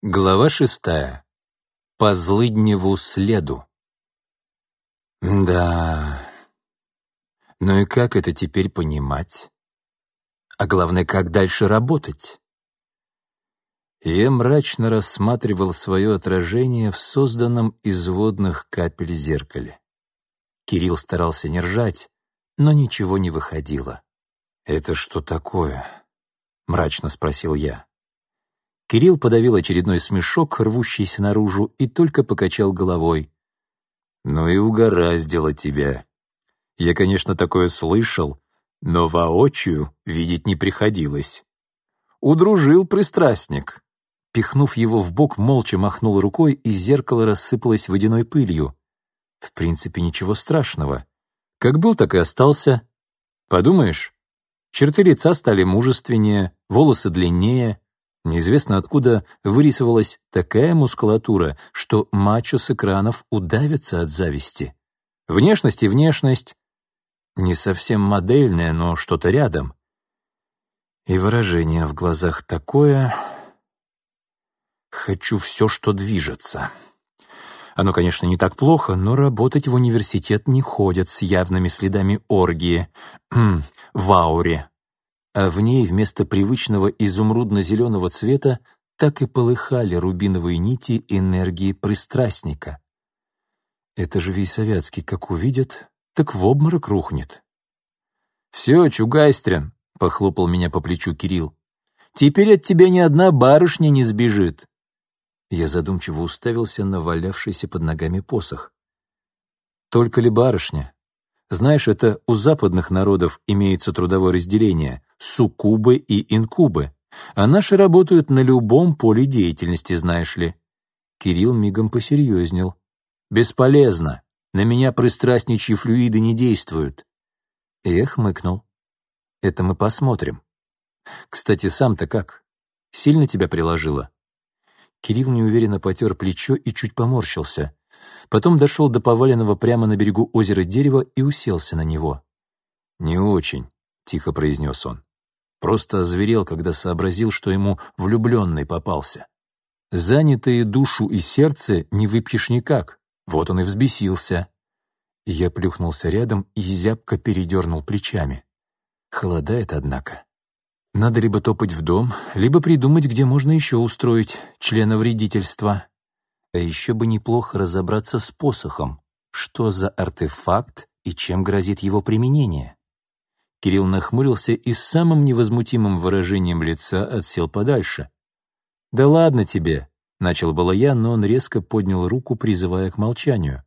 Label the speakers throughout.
Speaker 1: Глава шестая. По злыдневу следу. Да. Ну и как это теперь понимать? А главное, как дальше работать? Я мрачно рассматривал свое отражение в созданном из водных капель зеркале. Кирилл старался не ржать, но ничего не выходило. «Это что такое?» — мрачно спросил я. Кирилл подавил очередной смешок, рвущийся наружу, и только покачал головой. «Ну и угораздило тебя. Я, конечно, такое слышал, но воочию видеть не приходилось. Удружил пристрастник». Пихнув его в бок, молча махнул рукой, и зеркало рассыпалось водяной пылью. В принципе, ничего страшного. Как был, так и остался. Подумаешь, черты лица стали мужественнее, волосы длиннее, Неизвестно откуда вырисовалась такая мускулатура, что мачо с экранов удавится от зависти. Внешность и внешность. Не совсем модельная, но что-то рядом. И выражение в глазах такое... Хочу все, что движется. Оно, конечно, не так плохо, но работать в университет не ходят с явными следами оргии. в ауре а в ней вместо привычного изумрудно-зеленого цвета так и полыхали рубиновые нити энергии пристрастника. Это же Вейсовятский, как увидит, так в обморок рухнет. «Все, Чугайстрин», — похлопал меня по плечу Кирилл, «теперь от тебя ни одна барышня не сбежит». Я задумчиво уставился на валявшийся под ногами посох. «Только ли барышня? Знаешь, это у западных народов имеется трудовое разделение — суккубы и инкубы, а наши работают на любом поле деятельности, знаешь ли. Кирилл мигом посерьезнел. «Бесполезно. На меня пристрастничьи флюиды не действуют». Я хмыкнул. «Это мы посмотрим. Кстати, сам-то как? Сильно тебя приложило?» Кирилл неуверенно потер плечо и чуть поморщился. Потом дошел до поваленного прямо на берегу озера дерева и уселся на него. «Не очень», — тихо произнес он. Просто озверел, когда сообразил, что ему влюбленный попался. Занятые душу и сердце не выпьешь никак. Вот он и взбесился. Я плюхнулся рядом и зябко передернул плечами. Холодает, однако. Надо либо топать в дом, либо придумать, где можно еще устроить членовредительство. А еще бы неплохо разобраться с посохом. Что за артефакт и чем грозит его применение? Кирилл нахмурился и с самым невозмутимым выражением лица отсел подальше. «Да ладно тебе», — начал было я, но он резко поднял руку, призывая к молчанию.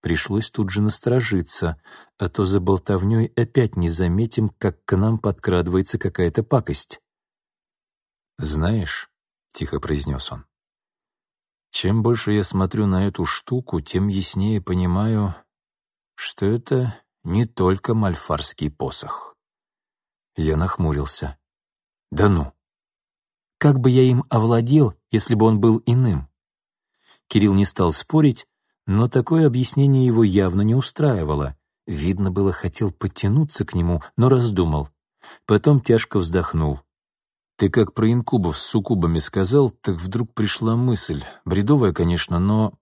Speaker 1: Пришлось тут же насторожиться, а то за болтовней опять не заметим, как к нам подкрадывается какая-то пакость. «Знаешь», — тихо произнес он, чем больше я смотрю на эту штуку, тем яснее понимаю, что это не только мальфарский посох. Я нахмурился. Да ну! Как бы я им овладел, если бы он был иным? Кирилл не стал спорить, но такое объяснение его явно не устраивало. Видно было, хотел подтянуться к нему, но раздумал. Потом тяжко вздохнул. Ты как про инкубов с суккубами сказал, так вдруг пришла мысль. Бредовая, конечно, но...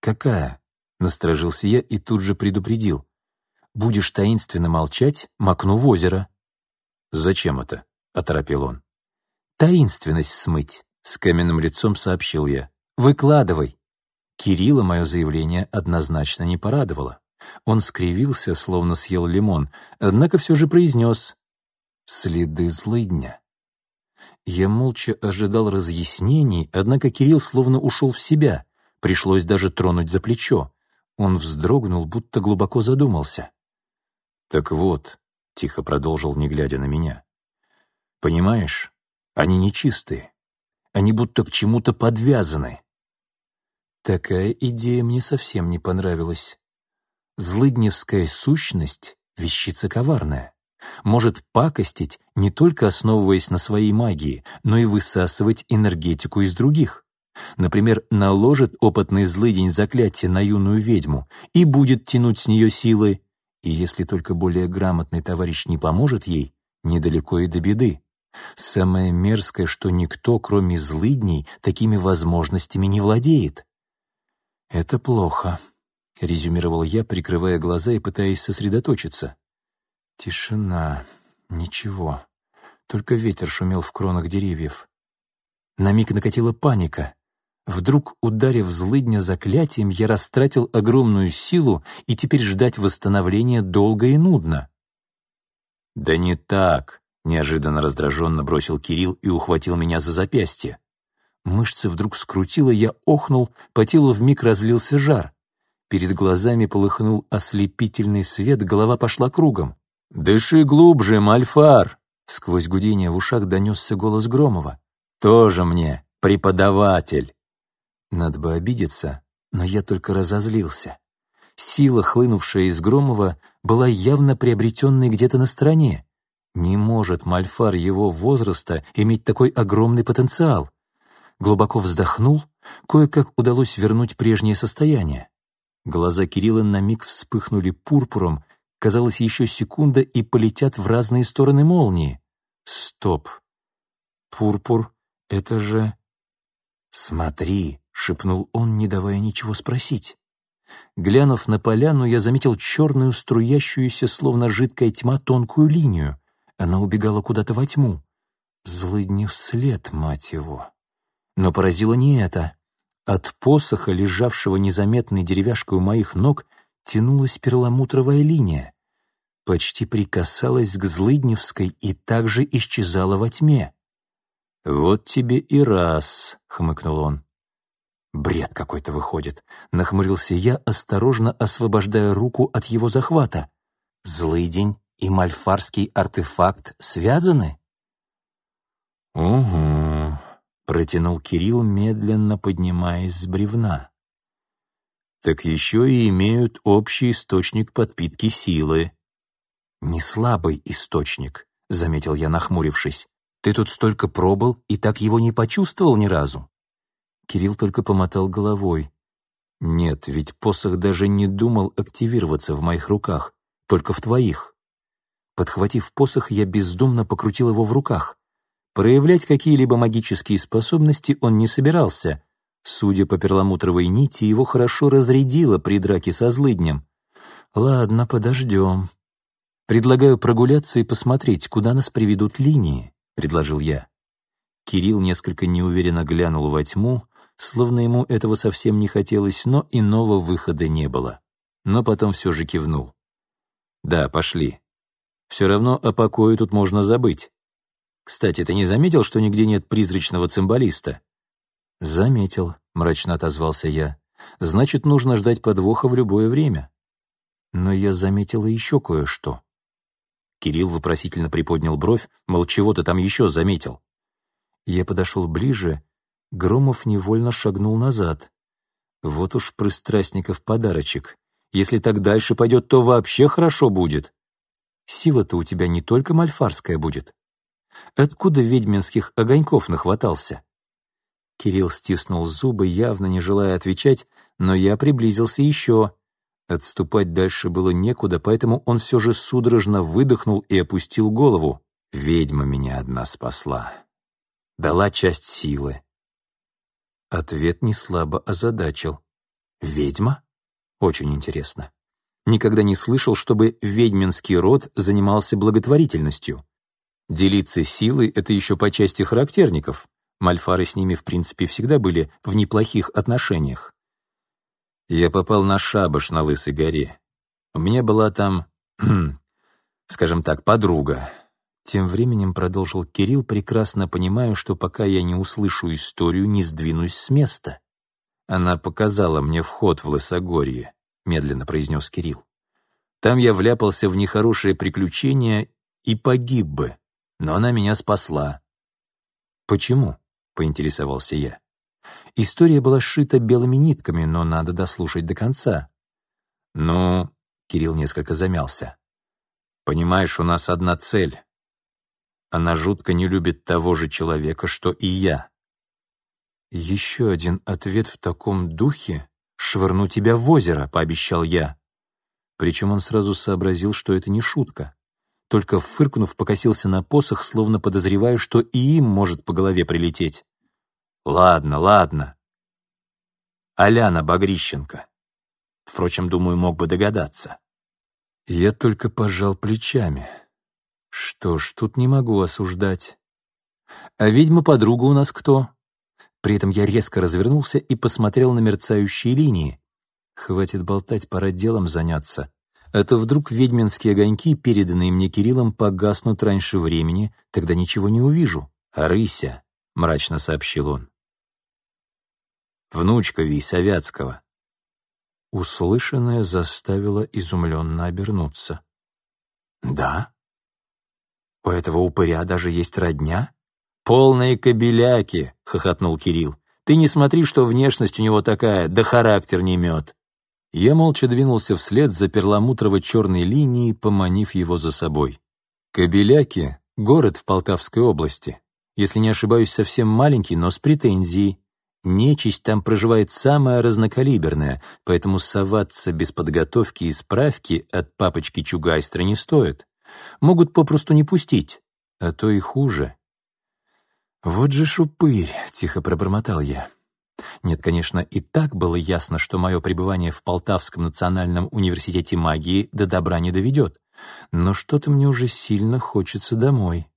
Speaker 1: Какая? Насторожился я и тут же предупредил. Будешь таинственно молчать, макну в озеро. Зачем это? Оторопил он. Таинственность смыть, с каменным лицом сообщил я. Выкладывай. Кирилла мое заявление однозначно не порадовало. Он скривился, словно съел лимон, однако все же произнес «Следы злыдня». Я молча ожидал разъяснений, однако Кирилл словно ушел в себя. Пришлось даже тронуть за плечо. Он вздрогнул, будто глубоко задумался. «Так вот», — тихо продолжил, не глядя на меня, — «понимаешь, они нечистые. Они будто к чему-то подвязаны». Такая идея мне совсем не понравилась. Злыдневская сущность — вещица коварная может пакостить, не только основываясь на своей магии, но и высасывать энергетику из других. Например, наложит опытный злыдень заклятие на юную ведьму и будет тянуть с нее силы, и если только более грамотный товарищ не поможет ей, недалеко и до беды. Самое мерзкое, что никто, кроме злыдней, такими возможностями не владеет. «Это плохо», — резюмировал я, прикрывая глаза и пытаясь сосредоточиться. Тишина. Ничего. Только ветер шумел в кронах деревьев. На миг накатила паника. Вдруг, ударив злыдня заклятием, я растратил огромную силу, и теперь ждать восстановления долго и нудно. «Да не так!» — неожиданно раздраженно бросил Кирилл и ухватил меня за запястье. Мышцы вдруг скрутило, я охнул, по телу вмиг разлился жар. Перед глазами полыхнул ослепительный свет, голова пошла кругом. «Дыши глубже, Мальфар!» Сквозь гудение в ушах донесся голос Громова. «Тоже мне, преподаватель!» Надо бы обидеться, но я только разозлился. Сила, хлынувшая из Громова, была явно приобретенной где-то на стороне. Не может Мальфар его возраста иметь такой огромный потенциал. Глубоко вздохнул, кое-как удалось вернуть прежнее состояние. Глаза Кирилла на миг вспыхнули пурпуром, казалось, еще секунда, и полетят в разные стороны молнии. Стоп. Пурпур — это же... Смотри, — шепнул он, не давая ничего спросить. Глянув на поляну, я заметил черную, струящуюся, словно жидкая тьма, тонкую линию. Она убегала куда-то во тьму. Злыдни вслед, мать его. Но поразило не это. От посоха, лежавшего незаметной деревяшкой у моих ног, тянулась перламутровая линия. Почти прикасалась к Злыдневской и также исчезала во тьме. «Вот тебе и раз», — хмыкнул он. Бред какой-то выходит. Нахмурился я, осторожно освобождая руку от его захвата. Злый день и мальфарский артефакт связаны? «Угу», — протянул Кирилл, медленно поднимаясь с бревна. «Так еще и имеют общий источник подпитки силы». «Не слабый источник», — заметил я, нахмурившись. «Ты тут столько пробыл и так его не почувствовал ни разу?» Кирилл только помотал головой. «Нет, ведь посох даже не думал активироваться в моих руках, только в твоих». Подхватив посох, я бездумно покрутил его в руках. Проявлять какие-либо магические способности он не собирался. Судя по перламутровой нити, его хорошо разрядило при драке со злыднем. «Ладно, подождем. Предлагаю прогуляться и посмотреть, куда нас приведут линии», — предложил я. Кирилл несколько неуверенно глянул во тьму, словно ему этого совсем не хотелось, но иного выхода не было. Но потом все же кивнул. «Да, пошли. Все равно о покое тут можно забыть. Кстати, ты не заметил, что нигде нет призрачного цимбалиста?» «Заметил», — мрачно отозвался я. «Значит, нужно ждать подвоха в любое время». Но я заметила еще кое-что. Кирилл вопросительно приподнял бровь, мол, чего ты там еще заметил? Я подошел ближе Громов невольно шагнул назад. Вот уж пристрастников подарочек. Если так дальше пойдет, то вообще хорошо будет. Сила-то у тебя не только мальфарская будет. Откуда ведьминских огоньков нахватался? Кирилл стиснул зубы, явно не желая отвечать, но я приблизился еще. Отступать дальше было некуда, поэтому он все же судорожно выдохнул и опустил голову. Ведьма меня одна спасла. Дала часть силы. Ответ не слабо озадачил. «Ведьма? Очень интересно. Никогда не слышал, чтобы ведьминский род занимался благотворительностью. Делиться силой — это еще по части характерников. Мальфары с ними, в принципе, всегда были в неплохих отношениях. Я попал на шабаш на Лысой горе. У меня была там, скажем так, подруга. Тем временем продолжил Кирилл, прекрасно понимая, что пока я не услышу историю, не сдвинусь с места. «Она показала мне вход в Лысогорье», — медленно произнес Кирилл. «Там я вляпался в нехорошее приключение и погиб бы, но она меня спасла». «Почему?» — поинтересовался я. История была сшита белыми нитками, но надо дослушать до конца. «Ну...» — Кирилл несколько замялся. «Понимаешь, у нас одна цель она жутко не любит того же человека, что и я. «Еще один ответ в таком духе — швырну тебя в озеро», — пообещал я. Причем он сразу сообразил, что это не шутка. только фыркнув, покосился на посох, словно подозревая, что и им может по голове прилететь. «Ладно, ладно». Аляна Багрищенко. Впрочем, думаю, мог бы догадаться. Я только пожал плечами. Что ж, тут не могу осуждать. А ведьма-подруга у нас кто? При этом я резко развернулся и посмотрел на мерцающие линии. Хватит болтать, пора делом заняться. А то вдруг ведьминские огоньки, переданные мне Кириллом, погаснут раньше времени, тогда ничего не увижу. «Рыся», — мрачно сообщил он. «Внучка Вейсовятского». Услышанное заставило изумленно обернуться. «Да? У этого упыря даже есть родня?» «Полные кобеляки», — хохотнул Кирилл. «Ты не смотри, что внешность у него такая, да характер не мед». Я молча двинулся вслед за перламутрово-черной линией, поманив его за собой. Кобеляки — город в Полтавской области. Если не ошибаюсь, совсем маленький, но с претензией. Нечисть там проживает самая разнокалиберная, поэтому соваться без подготовки и справки от папочки Чугайстра не стоит. Могут попросту не пустить, а то и хуже. «Вот же шупырь!» — тихо пробормотал я. Нет, конечно, и так было ясно, что мое пребывание в Полтавском национальном университете магии до добра не доведет. Но что-то мне уже сильно хочется домой.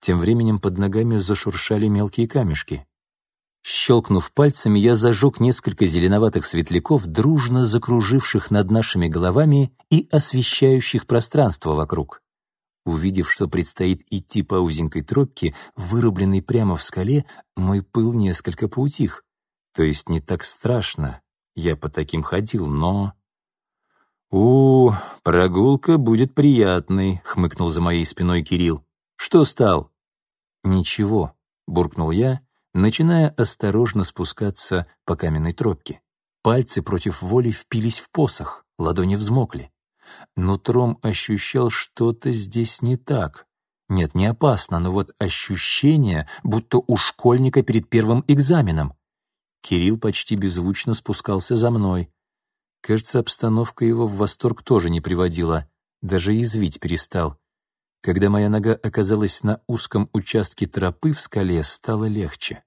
Speaker 1: Тем временем под ногами зашуршали мелкие камешки. Щелкнув пальцами, я зажег несколько зеленоватых светляков, дружно закруживших над нашими головами и освещающих пространство вокруг. Увидев, что предстоит идти по узенькой тропке, вырубленной прямо в скале, мой пыл несколько поутих. То есть не так страшно, я по таким ходил, но... «У, прогулка будет приятной», — хмыкнул за моей спиной Кирилл. «Что стал?» «Ничего», — буркнул я, начиная осторожно спускаться по каменной тропке. Пальцы против воли впились в посох, ладони взмокли. Нутром ощущал что-то здесь не так. Нет, не опасно, но вот ощущение, будто у школьника перед первым экзаменом. Кирилл почти беззвучно спускался за мной. Кажется, обстановка его в восторг тоже не приводила, даже язвить перестал. Когда моя нога оказалась на узком участке тропы в скале, стало легче.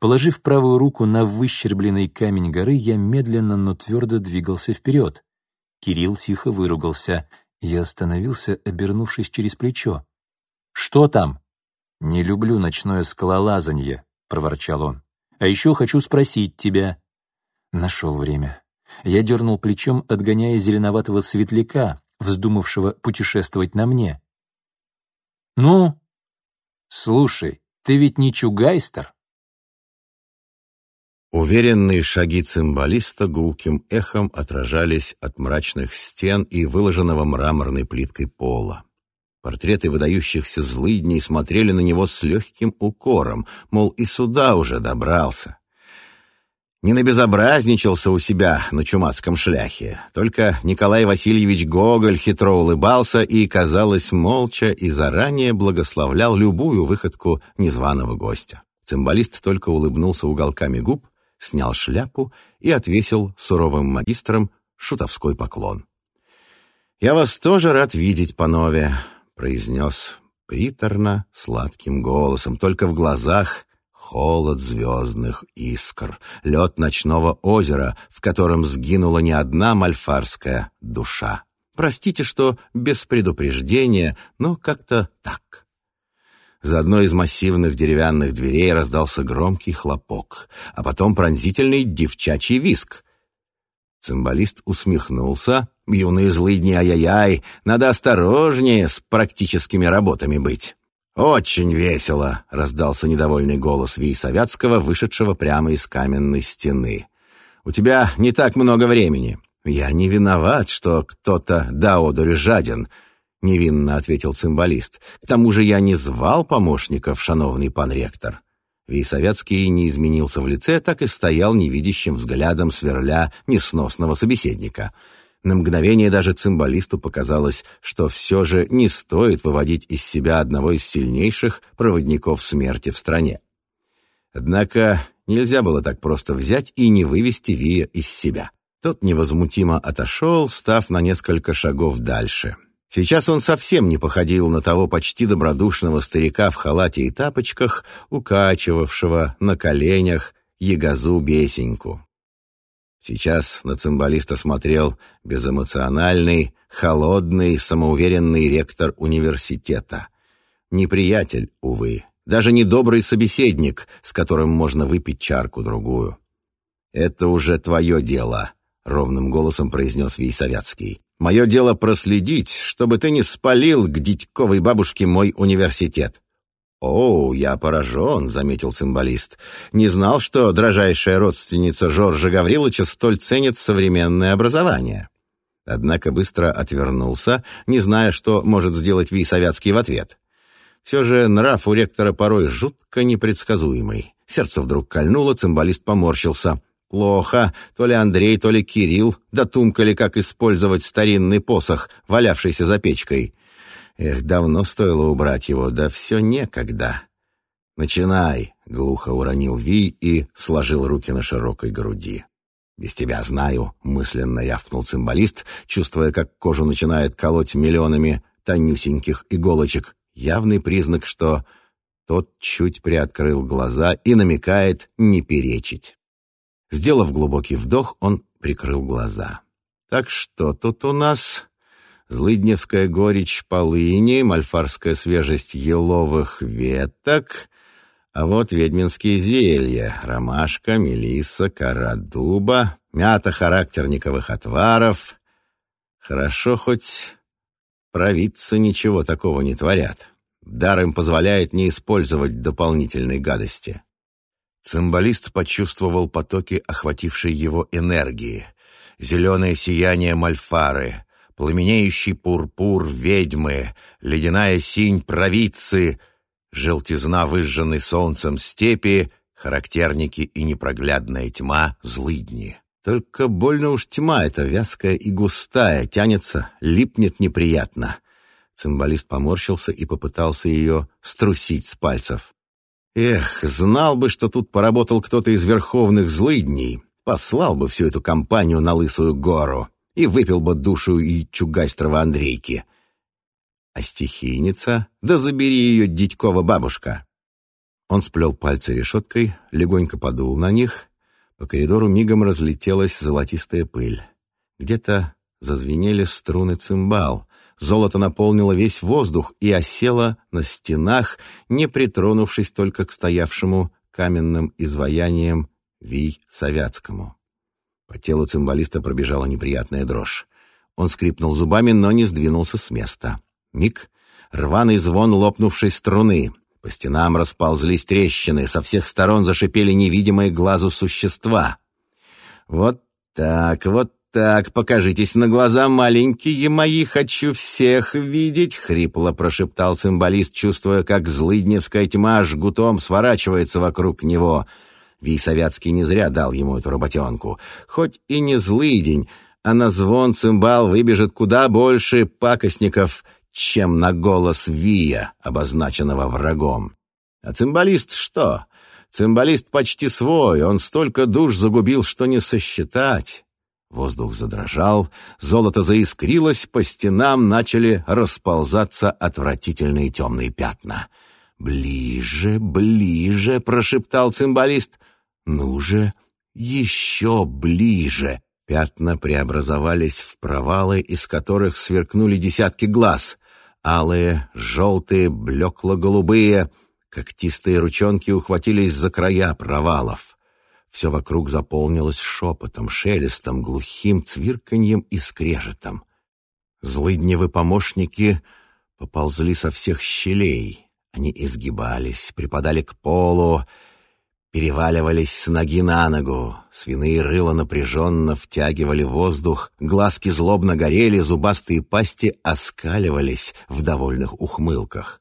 Speaker 1: Положив правую руку на выщербленный камень горы, я медленно, но твердо двигался вперед. Кирилл тихо выругался. Я остановился, обернувшись через плечо. «Что там?» «Не люблю ночное скалолазанье», — проворчал он. «А еще хочу спросить тебя». Нашел время. Я дернул плечом, отгоняя зеленоватого светляка, вздумавшего путешествовать на мне. «Ну?» «Слушай, ты ведь не чугайстер?»
Speaker 2: Уверенные шаги цимбалиста гулким эхом отражались от мрачных стен и выложенного мраморной плиткой пола. Портреты выдающихся злыдней смотрели на него с легким укором, мол, и сюда уже добрался. Не набезобразничался у себя на чумацком шляхе, только Николай Васильевич Гоголь хитро улыбался и, казалось, молча и заранее благословлял любую выходку незваного гостя. Цимбалист только улыбнулся уголками губ, снял шляпу и отвесил суровым магистрам шутовской поклон. «Я вас тоже рад видеть, панове», — произнес приторно, сладким голосом, только в глазах холод звездных искр, лед ночного озера, в котором сгинула не одна мальфарская душа. Простите, что без предупреждения, но как-то так. За одной из массивных деревянных дверей раздался громкий хлопок, а потом пронзительный девчачий виск. Цимбалист усмехнулся. «Юные злыдни, ай-яй-яй, надо осторожнее с практическими работами быть». «Очень весело!» — раздался недовольный голос Вейсовятского, вышедшего прямо из каменной стены. «У тебя не так много времени. Я не виноват, что кто-то до одури жаден невинно ответил цимбалист. К тому же я не звал помощников, шановный пан ректор. Вейсовятский не изменился в лице, так и стоял невидящим взглядом сверля несносного собеседника. На мгновение даже цимбалисту показалось, что все же не стоит выводить из себя одного из сильнейших проводников смерти в стране. Однако нельзя было так просто взять и не вывести Вия из себя. Тот невозмутимо отошел, став на несколько шагов дальше. Сейчас он совсем не походил на того почти добродушного старика в халате и тапочках, укачивавшего на коленях ягозу бесеньку. Сейчас на цимбалиста смотрел безэмоциональный, холодный, самоуверенный ректор университета. Неприятель, увы, даже не добрый собеседник, с которым можно выпить чарку-другую. «Это уже твое дело», — ровным голосом произнес Вейсовятский. «Мое дело проследить, чтобы ты не спалил к дядьковой бабушке мой университет». «О, я поражен», — заметил цимбалист. «Не знал, что дрожайшая родственница Жоржа Гавриловича столь ценит современное образование». Однако быстро отвернулся, не зная, что может сделать Вейсовятский в ответ. Все же нрав у ректора порой жутко непредсказуемый. Сердце вдруг кольнуло, цимбалист поморщился. Плохо. То ли Андрей, то ли Кирилл дотумкали, как использовать старинный посох, валявшийся за печкой. Эх, давно стоило убрать его, да все некогда. «Начинай», — глухо уронил Ви и сложил руки на широкой груди. «Без тебя знаю», — мысленно рявкнул цимбалист, чувствуя, как кожу начинает колоть миллионами тонюсеньких иголочек. Явный признак, что тот чуть приоткрыл глаза и намекает не перечить. Сделав глубокий вдох, он прикрыл глаза. «Так что тут у нас?» Злыдневская горечь полыни, мальфарская свежесть еловых веток, а вот ведьминские зелья, ромашка, мелиса, кора дуба, мята характерниковых отваров. Хорошо хоть провидцы ничего такого не творят. Дар им позволяет не использовать дополнительной гадости. Цимбалист почувствовал потоки, охватившей его энергии. Зеленое сияние мальфары, пламенеющий пурпур ведьмы, ледяная синь провидцы, желтизна, выжженной солнцем степи, характерники и непроглядная тьма злыдни. Только больно уж тьма эта вязкая и густая, тянется, липнет неприятно. Цимбалист поморщился и попытался ее струсить с пальцев. Эх, знал бы, что тут поработал кто-то из верховных злыдней, послал бы всю эту компанию на Лысую гору и выпил бы душу и чугайстрова Андрейки. А стихийница? Да забери ее, дядькова бабушка. Он сплел пальцы решеткой, легонько подул на них. По коридору мигом разлетелась золотистая пыль. Где-то зазвенели струны цимбал. Золото наполнило весь воздух и осело на стенах, не притронувшись только к стоявшему каменным изваяниям Вий Савятскому. По телу цимбалиста пробежала неприятная дрожь. Он скрипнул зубами, но не сдвинулся с места. Миг, рваный звон лопнувшей струны. По стенам расползлись трещины, со всех сторон зашипели невидимые глазу существа. «Вот так, вот так, покажитесь на глаза, маленькие мои, хочу всех видеть!» — хрипло прошептал цимбалист, чувствуя, как злыдневская тьма жгутом сворачивается вокруг него — Вейсовятский не зря дал ему эту работенку. Хоть и не злый день, а на звон цимбал выбежит куда больше пакостников, чем на голос Вия, обозначенного врагом. А цимбалист что? Цимбалист почти свой, он столько душ загубил, что не сосчитать. Воздух задрожал, золото заискрилось, по стенам начали расползаться отвратительные темные пятна. «Ближе, ближе!» — прошептал цимбалист. Ну же, еще ближе. Пятна преобразовались в провалы, из которых сверкнули десятки глаз. Алые, желтые, блекло-голубые. Когтистые ручонки ухватились за края провалов. Все вокруг заполнилось шепотом, шелестом, глухим цвирканьем и скрежетом. Злыдневы помощники поползли со всех щелей. Они изгибались, припадали к полу, переваливались с ноги на ногу, свиные рыла напряженно втягивали воздух, глазки злобно горели, зубастые пасти оскаливались в довольных ухмылках.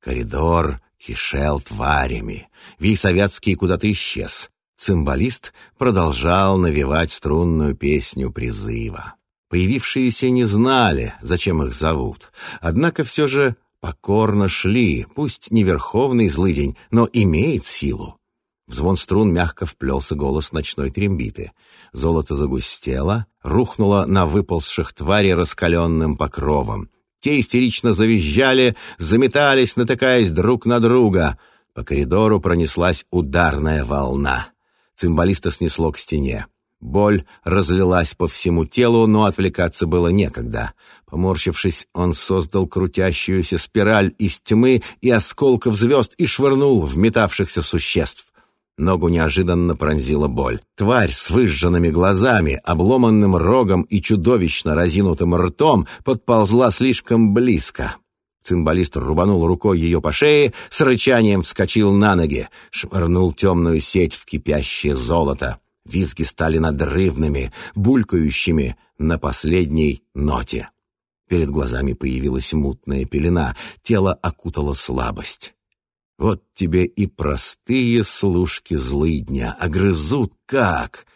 Speaker 2: Коридор кишел тварями. Вейсовятский куда-то исчез. Цимбалист продолжал навевать струнную песню призыва. Появившиеся не знали, зачем их зовут, однако все же покорно шли, пусть не верховный злыдень, но имеет силу. В звон струн мягко вплелся голос ночной трембиты. Золото загустело, рухнуло на выползших твари раскаленным покровом. Те истерично завизжали, заметались, натыкаясь друг на друга. По коридору пронеслась ударная волна. Цимбалиста снесло к стене. Боль разлилась по всему телу, но отвлекаться было некогда. Поморщившись, он создал крутящуюся спираль из тьмы и осколков звезд и швырнул в метавшихся существ. Ногу неожиданно пронзила боль. Тварь с выжженными глазами, обломанным рогом и чудовищно разинутым ртом подползла слишком близко. Цимбалист рубанул рукой ее по шее, с рычанием вскочил на ноги, швырнул темную сеть в кипящее золото. Визги стали надрывными, булькающими на последней ноте. Перед глазами появилась мутная пелена, тело окутала слабость. Вот тебе и простые служки злыдня, а грызут как!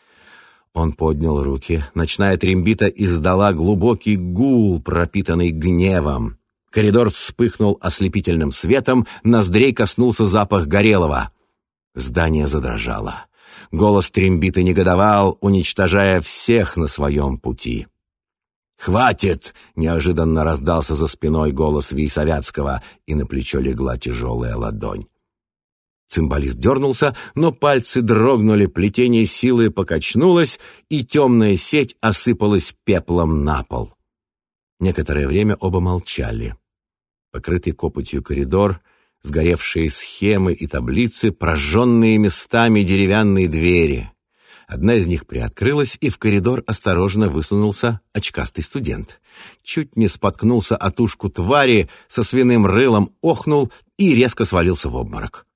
Speaker 2: Он поднял руки. Ночная трембита издала глубокий гул, пропитанный гневом. Коридор вспыхнул ослепительным светом, ноздрей коснулся запах горелого. Здание задрожало. Голос трембиты негодовал, уничтожая всех на своем пути. «Хватит!» — неожиданно раздался за спиной голос Вейсовятского, и на плечо легла тяжелая ладонь. Цимбалист дернулся, но пальцы дрогнули, плетение силы покачнулось, и темная сеть осыпалась пеплом на пол. Некоторое время оба молчали. Покрытый копотью коридор сгоревшие схемы и таблицы, прожженные местами деревянные двери. Одна из них приоткрылась, и в коридор осторожно высунулся очкастый студент. Чуть не споткнулся от ушку твари, со свиным рылом охнул и резко свалился в обморок.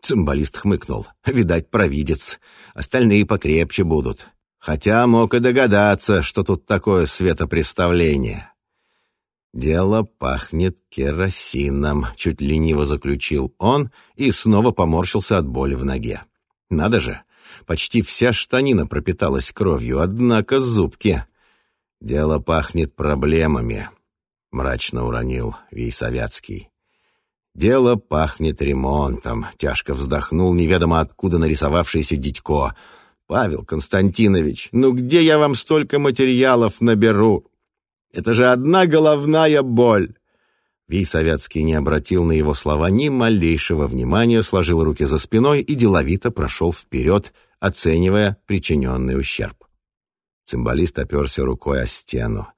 Speaker 2: Цимбалист хмыкнул. Видать, провидец. Остальные покрепче будут. Хотя мог и догадаться, что тут такое светопреставление. «Дело пахнет керосином», — чуть лениво заключил он и снова поморщился от боли в ноге. «Надо же, почти вся штанина пропиталась кровью, однако зубки. Дело пахнет проблемами», — мрачно уронил Вейсовятский. «Дело пахнет ремонтом», — тяжко вздохнул неведомо откуда нарисовавшийся дядько. «Павел Константинович, ну где я вам столько материалов наберу?» Это же одна головная боль!» Вей Советский не обратил на его слова ни малейшего внимания, сложил руки за спиной и деловито прошел вперед, оценивая причиненный ущерб. Цимбалист оперся рукой о стену.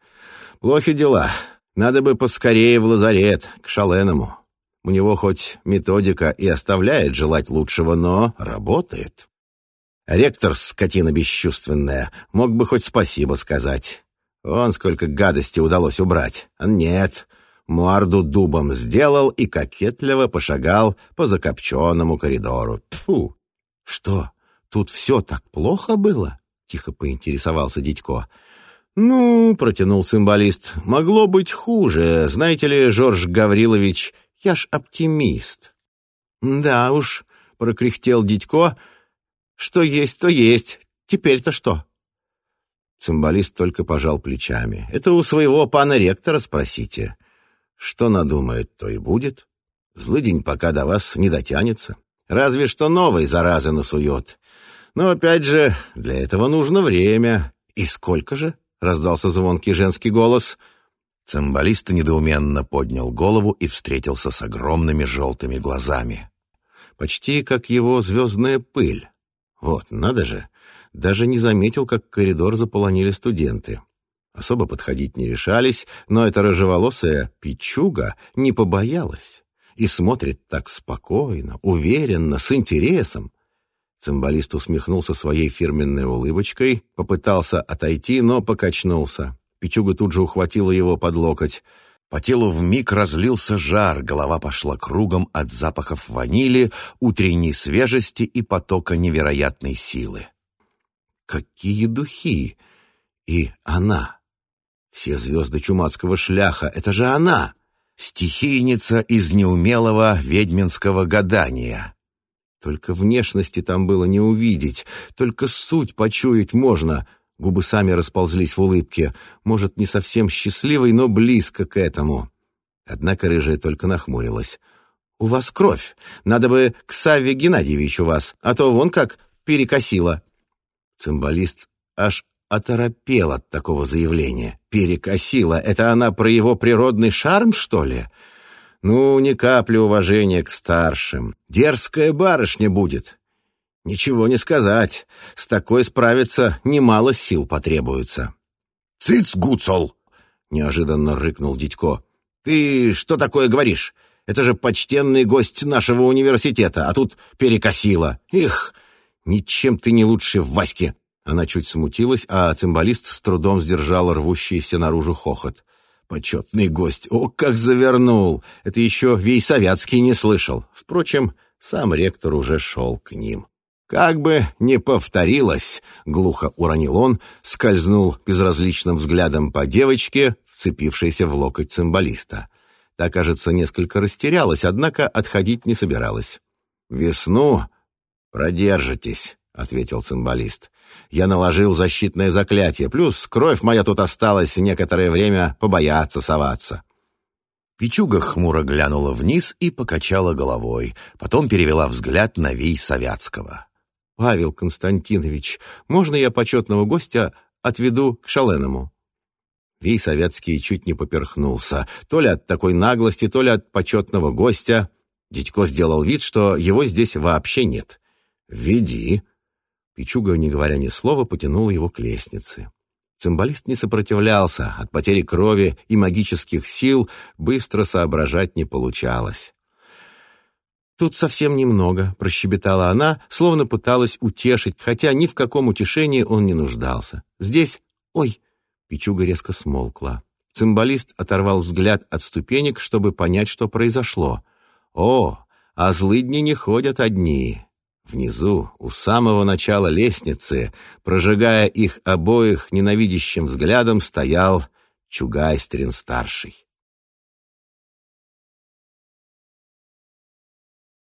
Speaker 2: «Плохи дела. Надо бы поскорее в лазарет, к Шаленому. У него хоть методика и оставляет желать лучшего, но работает. Ректор, скотина бесчувственная, мог бы хоть спасибо сказать. Вон сколько гадости удалось убрать. Нет, морду дубом сделал и кокетливо пошагал по закопченному коридору. Тфу. Что, тут все так плохо было? Тихо поинтересовался дядько. «Ну, — протянул цимбалист, — могло быть хуже. Знаете ли, Жорж Гаврилович, я ж оптимист». «Да уж», — прокряхтел дядько, — «что есть, то есть. Теперь-то что?» Цимбалист только пожал плечами. «Это у своего пана ректора спросите. Что надумает, то и будет. Злыдень пока до вас не дотянется. Разве что новой заразы насует. Но опять же, для этого нужно время. И сколько же?» — раздался звонкий женский голос. Цимбалист недоуменно поднял голову и встретился с огромными желтыми глазами. Почти как его звездная пыль. Вот, надо же, даже не заметил, как коридор заполонили студенты. Особо подходить не решались, но эта рыжеволосая пичуга не побоялась и смотрит так спокойно, уверенно, с интересом. Цимбалист усмехнулся своей фирменной улыбочкой, попытался отойти, но покачнулся. Пичуга тут же ухватила его под локоть. По телу вмиг разлился жар, голова пошла кругом от запахов ванили, утренней свежести и потока невероятной силы. Какие духи! И она! Все звезды чумацкого шляха — это же она! Стихийница из неумелого ведьминского гадания. Только внешности там было не увидеть, только суть почуять можно. Губы сами расползлись в улыбке. Может, не совсем счастливой, но близко к этому. Однако рыжая только нахмурилась. «У вас кровь. Надо бы к Савве Геннадьевичу вас, а то вон как перекосило». Цимбалист аж оторопел от такого заявления. Перекосила. Это она про его природный шарм, что ли? Ну, ни капли уважения к старшим. Дерзкая барышня будет. Ничего не сказать. С такой справиться немало сил потребуется. «Цыц, Гуцол!» — неожиданно рыкнул Дядько. «Ты что такое говоришь? Это же почтенный гость нашего университета, а тут перекосило. Их, ничем ты не лучше в Ваське!» Она чуть смутилась, а цимбалист с трудом сдержал рвущийся наружу хохот. «Почетный гость! О, как завернул! Это еще Вейсовятский не слышал. Впрочем, сам ректор уже шел к ним. «Как бы не повторилось!» — глухо уронил он, скользнул безразличным взглядом по девочке, вцепившейся в локоть цимбалиста. Та, кажется, несколько растерялась, однако отходить не собиралась. «Весну продержитесь», — ответил цимбалист. Я наложил защитное заклятие, плюс кровь моя тут осталась некоторое время побояться соваться». Пичуга хмуро глянула вниз и покачала головой, потом перевела взгляд на Вий Савятского. «Павел Константинович, можно я почетного гостя отведу к Шаленому?» Вий Советский чуть не поперхнулся, то ли от такой наглости, то ли от почетного гостя. Дядько сделал вид, что его здесь вообще нет. «Веди», Пичуга, не говоря ни слова, потянул его к лестнице. Цимбалист не сопротивлялся, от потери крови и магических сил быстро соображать не получалось. «Тут совсем немного», — прощебетала она, словно пыталась утешить, хотя ни в каком утешении он не нуждался. «Здесь... Ой!» — Пичуга резко смолкла. Цимбалист оторвал взгляд от ступенек, чтобы понять, что произошло. «О, а злыдни не ходят одни. Внизу, у самого начала лестницы, прожигая их обоих ненавидящим взглядом, стоял Чугайстрин-старший.